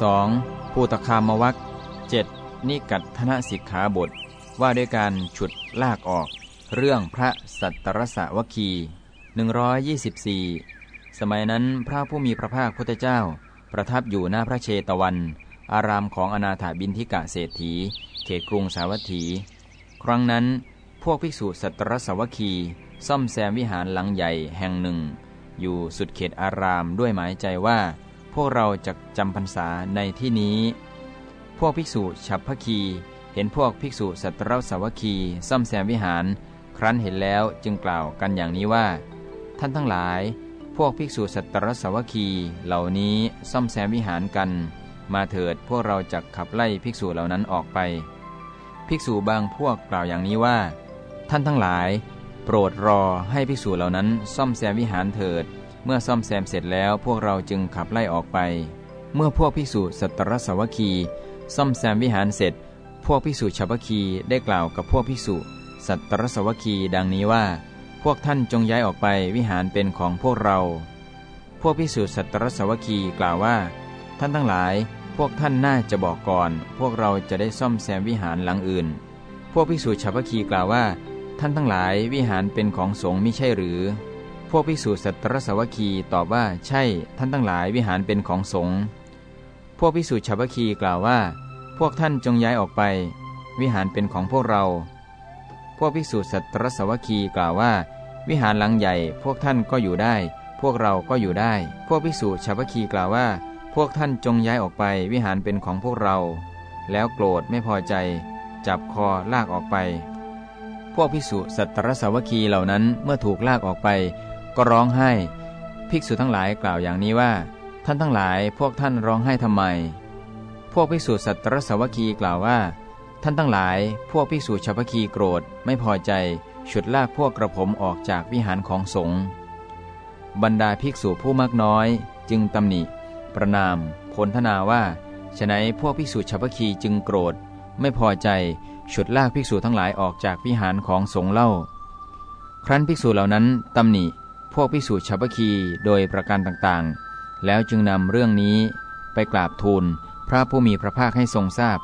2. ภูตคามวัคเจ็ดนิกัตธนสิกขาบท ว่าด้วยการฉุดลากออก เรื่องพระสัตตรสวคี 124 สมัยนั้นพระผู้มีพระภาคพุทธเจ้า ประทับอยู่หน้าพระเชตวัน อารามของอนาถาบินทิกะเศรษฐี เขตกรุงสาวัตถี ครั้งนั้นพวกภิกษุสัตตรสวคี ซ่อมแซมวิหารหลังใหญ่แห่งหนึ่ง อยู่สุดเขตอารามด้วยหมายใจว่า พวกเราจะจำพรรษาในที่นี้ พวกภิกษุฉับพคี เห็นพวกภิกษุสัตรสวคี ซ่อมแซมวิหาร ครั้นเห็นแล้วจึงกล่าวกันอย่างนี้ว่า ท่านทั้งหลาย พวกภิกษุสัตรสวคีเหล่านี้ซ่อมแซมวิหารกัน มาเถิดพวกเราจะขับไล่ภิกษุเหล่านั้นออกไป ภิกษุบางพวกกล่าวอย่างนี้ว่า ท่านทั้งหลาย โปรดรอให้ภิกษุเหล่านั้นซ่อมแซมวิหารเถิด เมื่อซ่อมแซมเสร็จแล้วพวกเราจึงขับไล่ออกไป เมื่อพวกภิกษุสัตรสวคี ซ่อมแซมวิหารเสร็จ พวกภิกษุชาวคีได้กล่าวกับพวกภิกษุสัตรสวคีดังนี้ว่า พวกท่านจงย้ายออกไปวิหารเป็นของพวกเรา พวกภิกษุสัตรสวคีกล่าวว่า ท่านทั้งหลาย พวกท่านน่าจะบอกก่อน พวกเราจะได้ซ่อมแซมวิหารหลังอื่น พวกภิกษุชาวคีกล่าวว่า ท่านทั้งหลายวิหารเป็นของสงฆ์ไม่ใช่หรือ พวกภิกษุสัตรสวคีตอบว่าใช่ท่านทั้งหลายวิหารเป็นของสงฆ์พวกภิกษุชาวคีกล่าวว่า พวกท่านจงย้ายออกไป วิหารเป็นของพวกเรา พวกภิกษุสัตรสวคีกล่าวว่า วิหารหลังใหญ่พวกท่านก็อยู่ได้ พวกเราก็อยู่ได้ พวกภิกษุชาวคีกล่าวว่า พวกท่านจงย้ายออกไป วิหารเป็นของพวกเรา แล้วโกรธไม่พอใจ จับคอลากออกไป พวกภิกษุสัตตรสวคีเหล่านั้นเมื่อถูกลากออกไป ก็ร้องไห้ ภิกษุทั้งหลายกล่าวอย่างนี้ว่า ท่านทั้งหลายพวกท่านร้องไห้ทำไม พวกภิกษุสัตรสวคีกล่าวว่า ท่านทั้งหลาย พวกภิกษุชาวพคีโกรธไม่พอใจฉุดลากพวกกระผมออกจากวิหารของสงฆ์บรรดาภิกษุผู้มากน้อย จึงตำหนิ ประนามพลทนาว่าฉนัยพวกภิกษุชาวพคีจึงโกรธ ไม่พอใจฉุดลากภิกษุทั้งหลายออกจากวิหารของสงฆ์เล่า ครั้นภิกษุเหล่านั้นตำหนิ พวกพิสูจน์ชาวพคีโดยประการต่างๆ แล้วจึงนำเรื่องนี้ไปกราบทูลพระผู้มีพระภาคให้ทรงทราบ